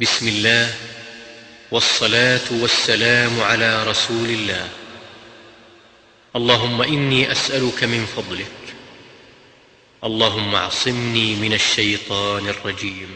بسم الله والصلاة والسلام على رسول الله. اللهم إني أسألك من فضلك. اللهم اعصمني من الشيطان الرجيم.